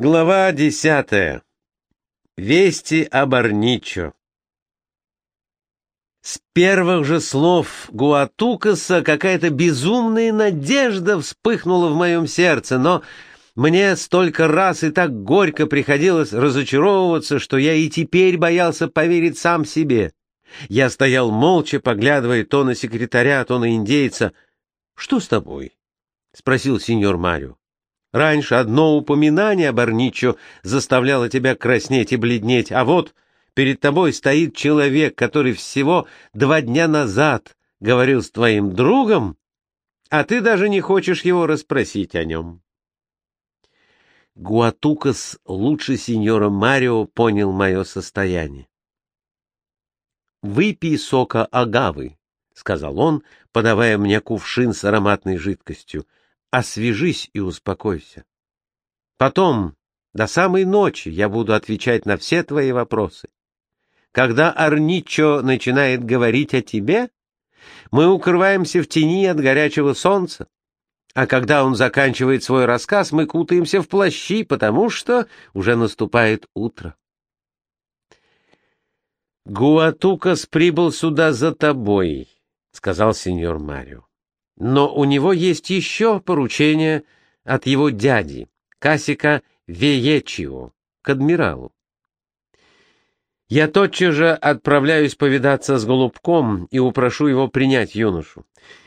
Глава десятая. Вести об Арничо. С первых же слов Гуатукаса какая-то безумная надежда вспыхнула в моем сердце, но мне столько раз и так горько приходилось разочаровываться, что я и теперь боялся поверить сам себе. Я стоял молча, поглядывая то на секретаря, то на индейца. — Что с тобой? — спросил сеньор Марио. Раньше одно упоминание об Арничо заставляло тебя краснеть и бледнеть, а вот перед тобой стоит человек, который всего два дня назад говорил с твоим другом, а ты даже не хочешь его расспросить о нем. Гуатукас лучше сеньора Марио понял мое состояние. «Выпей сока агавы», — сказал он, подавая мне кувшин с ароматной жидкостью освежись и успокойся. Потом, до самой ночи, я буду отвечать на все твои вопросы. Когда Арничо начинает говорить о тебе, мы укрываемся в тени от горячего солнца, а когда он заканчивает свой рассказ, мы кутаемся в плащи, потому что уже наступает утро. «Гуатукас прибыл сюда за тобой», — сказал сеньор Марио. Но у него есть еще поручение от его дяди, Касика Веечио, к адмиралу. Я тотчас же отправляюсь повидаться с Голубком и упрошу его принять юношу.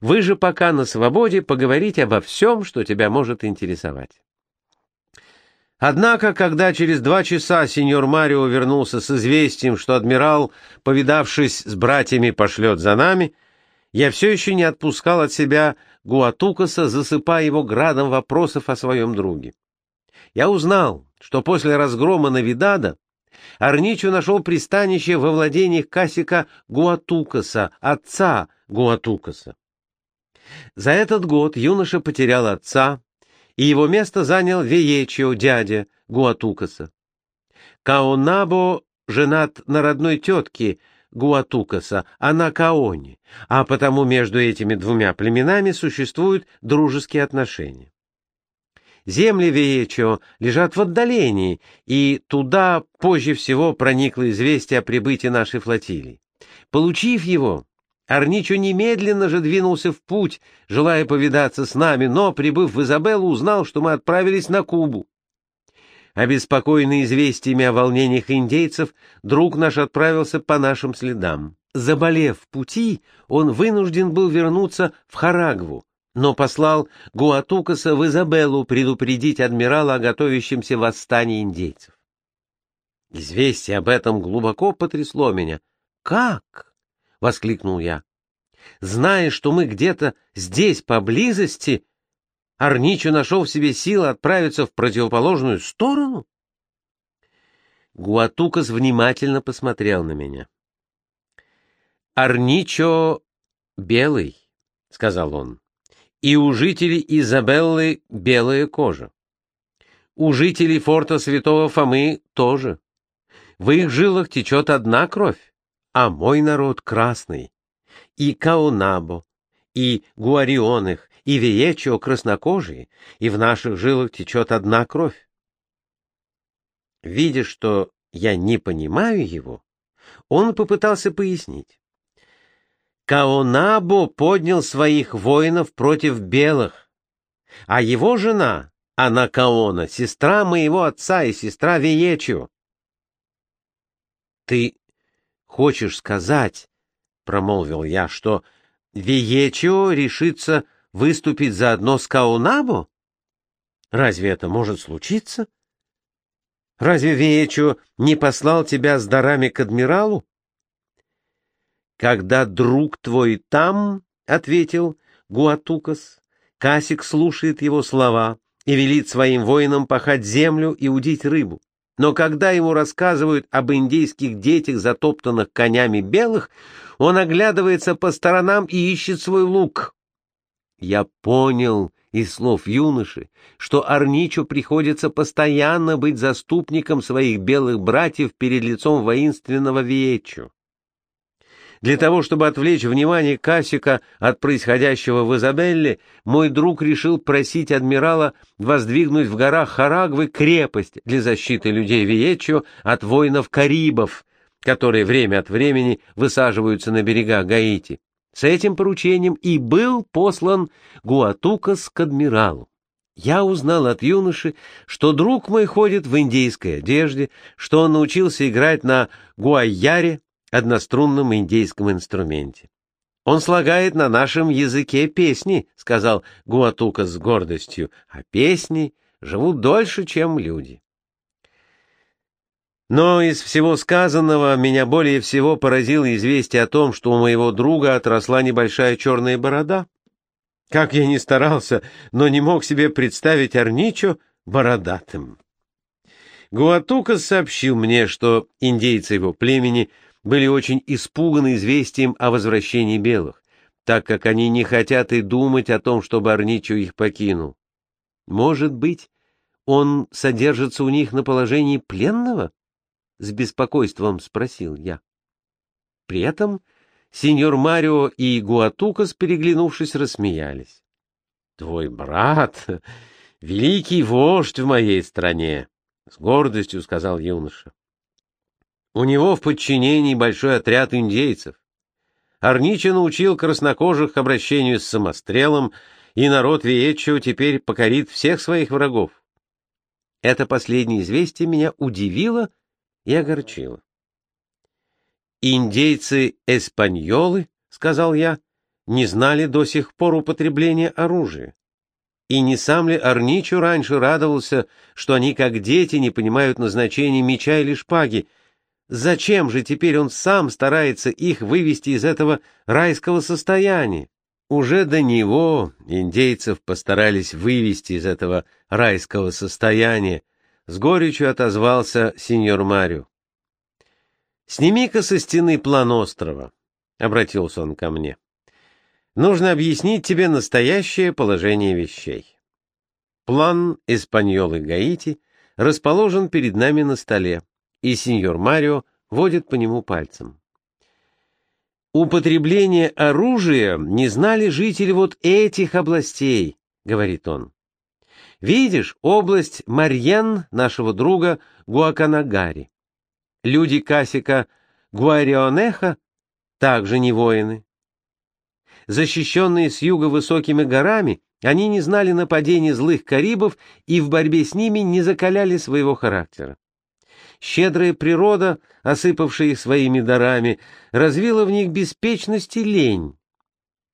Вы же пока на свободе поговорить обо всем, что тебя может интересовать. Однако, когда через два часа сеньор Марио вернулся с известием, что адмирал, повидавшись с братьями, пошлет за нами, я все еще не отпускал от себя Гуатукаса, засыпая его градом вопросов о своем друге. Я узнал, что после разгрома Навидада Арничу нашел пристанище во владениях Касика Гуатукаса, отца Гуатукаса. За этот год юноша потерял отца, и его место занял Веечио, дядя Гуатукаса. Каонабо женат на родной тетке Гуатукаса, а на Каоне, а потому между этими двумя племенами существуют дружеские отношения. Земли Веечо лежат в отдалении, и туда позже всего проникло известие о прибытии нашей флотилии. Получив его, Арничо немедленно же двинулся в путь, желая повидаться с нами, но, прибыв в Изабеллу, узнал, что мы отправились на Кубу. Обеспокоенный известиями о волнениях индейцев, друг наш отправился по нашим следам. Заболев в пути, он вынужден был вернуться в Харагву, но послал Гуатукаса в Изабеллу предупредить адмирала о готовящемся восстании индейцев. Известие об этом глубоко потрясло меня. «Как?» — воскликнул я. «Зная, что мы где-то здесь, поблизости, Арничо нашел в себе силы отправиться в противоположную сторону? Гуатукас внимательно посмотрел на меня. «Арничо белый», — сказал он, — «и у жителей Изабеллы белая кожа. У жителей форта Святого Фомы тоже. В их жилах течет одна кровь, а мой народ красный. И Каунабо, и Гуарионых, и Виечио краснокожие, и в наших жилах течет одна кровь. Видя, что я не понимаю его, он попытался пояснить. Каонабо поднял своих воинов против белых, а его жена, она Каона, сестра моего отца и сестра Виечио. — Ты хочешь сказать, — промолвил я, — что Виечио решится выступить заодно с Каунабо? Разве это может случиться? Разве Веечо не послал тебя с дарами к адмиралу? Когда друг твой там, — ответил Гуатукас, — Касик слушает его слова и велит своим воинам пахать землю и удить рыбу. Но когда ему рассказывают об индейских детях, затоптанных конями белых, он оглядывается по сторонам и ищет свой лук. Я понял из слов юноши, что Арничу приходится постоянно быть заступником своих белых братьев перед лицом воинственного Виечу. Для того, чтобы отвлечь внимание Касика от происходящего в Изабелле, мой друг решил просить адмирала воздвигнуть в горах Харагвы крепость для защиты людей Виеччо от воинов-карибов, которые время от времени высаживаются на берега Гаити. С этим поручением и был послан Гуатукас к адмиралу. Я узнал от юноши, что друг мой ходит в индейской одежде, что он научился играть на гуайяре, однострунном индейском инструменте. «Он слагает на нашем языке песни», — сказал Гуатука с гордостью, «а песни живут дольше, чем люди». Но из всего сказанного меня более всего поразило известие о том, что у моего друга отросла небольшая черная борода. Как я ни старался, но не мог себе представить Арничо бородатым. Гуатукас сообщил мне, что индейцы его племени — были очень испуганы известием о возвращении белых, так как они не хотят и думать о том, чтобы Арничо их покинул. Может быть, он содержится у них на положении пленного? С беспокойством спросил я. При этом сеньор Марио и Гуатукас, переглянувшись, рассмеялись. — Твой брат — великий вождь в моей стране, — с гордостью сказал юноша. У него в подчинении большой отряд индейцев. Арнича научил краснокожих обращению с самострелом, и народ Виеччо теперь покорит всех своих врагов. Это последнее известие меня удивило и огорчило. «Индейцы-эспаньолы, — сказал я, — не знали до сих пор употребления оружия. И не сам ли Арничу раньше радовался, что они, как дети, не понимают назначения меча или шпаги, Зачем же теперь он сам старается их вывести из этого райского состояния? Уже до него индейцев постарались вывести из этого райского состояния, с горечью отозвался сеньор Марио. «Сними-ка со стены план острова», — обратился он ко мне. «Нужно объяснить тебе настоящее положение вещей». План Испаньолы Гаити расположен перед нами на столе и сеньор Марио водит по нему пальцем. «Употребление оружия не знали жители вот этих областей», — говорит он. «Видишь, область Марьян нашего друга Гуаканагари. Люди Касика Гуарионеха также не воины. Защищенные с юга высокими горами, они не знали нападений злых карибов и в борьбе с ними не закаляли своего характера. Щедрая природа, осыпавшая их своими дарами, развила в них беспечность и лень.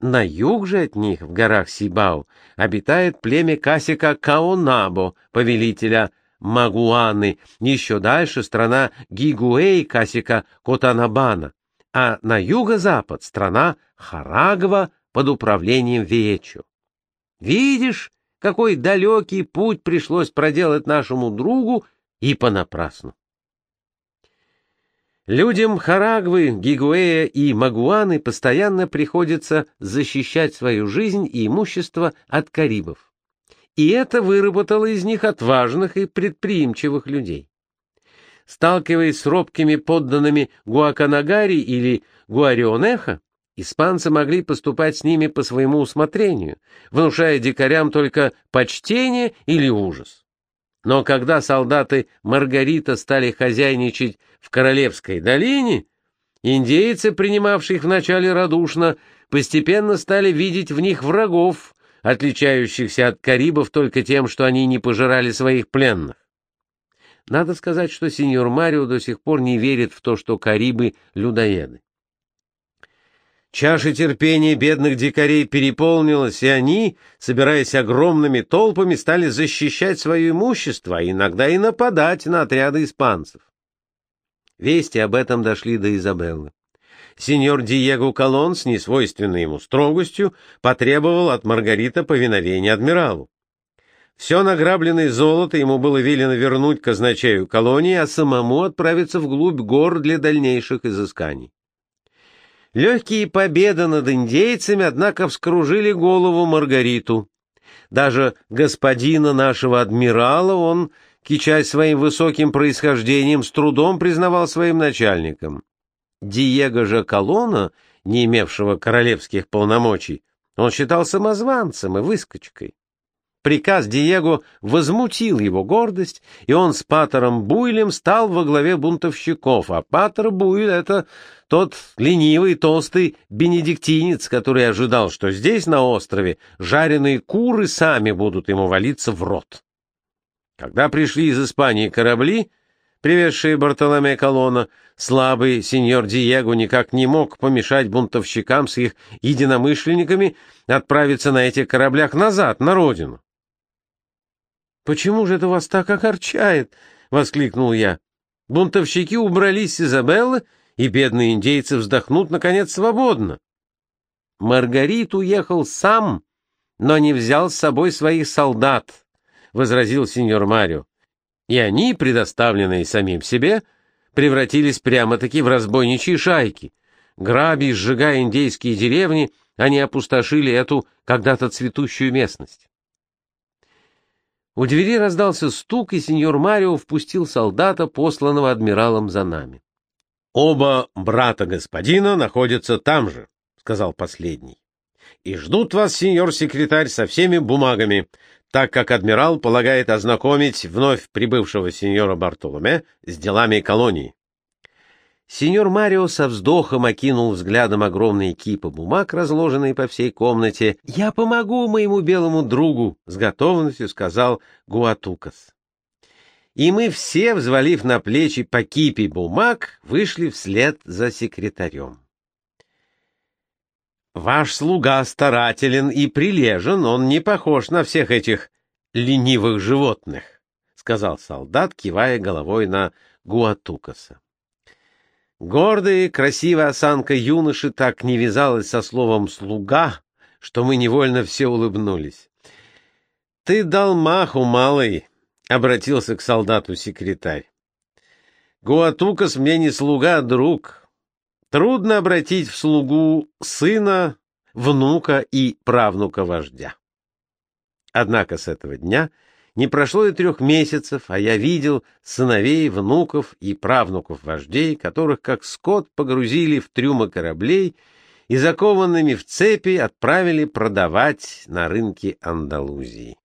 На юг же от них, в горах Сибау, обитает племя Касика Каонабо, повелителя Магуаны, еще дальше страна Гигуэй Касика Котанабана, а на юго-запад страна Харагва под управлением Вечу. Видишь, какой далекий путь пришлось проделать нашему другу и понапрасну. Людям Харагвы, Гигуэя и Магуаны постоянно приходится защищать свою жизнь и имущество от карибов. И это выработало из них отважных и предприимчивых людей. Сталкиваясь с робкими подданными Гуаканагари или Гуарионеха, испанцы могли поступать с ними по своему усмотрению, внушая дикарям только почтение или ужас. Но когда солдаты Маргарита стали хозяйничать в Королевской долине, индейцы, принимавшие их вначале радушно, постепенно стали видеть в них врагов, отличающихся от карибов только тем, что они не пожирали своих пленных. Надо сказать, что сеньор Марио до сих пор не верит в то, что карибы — людоеды. Чаша терпения бедных дикарей переполнилась, и они, собираясь огромными толпами, стали защищать свое имущество, а иногда и нападать на отряды испанцев. Вести об этом дошли до Изабеллы. Сеньор Диего Колон с несвойственной ему строгостью потребовал от Маргарита повиновения адмиралу. Все награбленное золото ему было велено вернуть казначею колонии, а самому отправиться вглубь гор для дальнейших изысканий. Легкие победы над индейцами, однако, вскружили голову Маргариту. Даже господина нашего адмирала он, кичась своим высоким происхождением, с трудом признавал своим начальником. Диего же Колона, не имевшего королевских полномочий, он считал самозванцем и выскочкой. Приказ Диего возмутил его гордость, и он с Патером Буйлем стал во главе бунтовщиков, а Патер Буйль — это тот ленивый, толстый бенедиктинец, который ожидал, что здесь, на острове, жареные куры сами будут ему валиться в рот. Когда пришли из Испании корабли, привезшие Бартоломе Колона, слабый сеньор Диего никак не мог помешать бунтовщикам с их единомышленниками отправиться на этих кораблях назад, на родину. «Почему же это вас так огорчает?» — воскликнул я. «Бунтовщики убрались с Изабеллы, и бедные индейцы вздохнут, наконец, свободно». Маргарит уехал сам, но не взял с собой своих солдат, — возразил сеньор Марио и они, предоставленные самим себе, превратились прямо-таки в разбойничьи шайки. Граби, сжигая индейские деревни, они опустошили эту когда-то цветущую местность. У двери раздался стук, и сеньор Марио впустил солдата, посланного адмиралом за нами. — Оба брата господина находятся там же, — сказал последний. — И ждут вас, сеньор секретарь, со всеми бумагами, так как адмирал полагает ознакомить вновь прибывшего сеньора Бартоломе с делами колонии. Сеньор Марио со вздохом окинул взглядом огромные кипы бумаг, разложенные по всей комнате. «Я помогу моему белому другу», — с готовностью сказал Гуатукас. И мы все, взвалив на плечи по кипе бумаг, вышли вслед за секретарем. Ваш слуга старателен и прилежен, он не похож на всех этих ленивых животных, — сказал солдат, кивая головой на Гуатукаса. Гордая красивая осанка юноши так не вязалась со словом «слуга», что мы невольно все улыбнулись. — Ты дал маху, малый, — обратился к солдату секретарь. — Гуатукас мне не слуга, а друг. Трудно обратить в слугу сына, внука и правнука вождя. Однако с этого дня не прошло и трех месяцев, а я видел сыновей, внуков и правнуков вождей, которых как скот погрузили в трюмы кораблей и закованными в цепи отправили продавать на рынки Андалузии.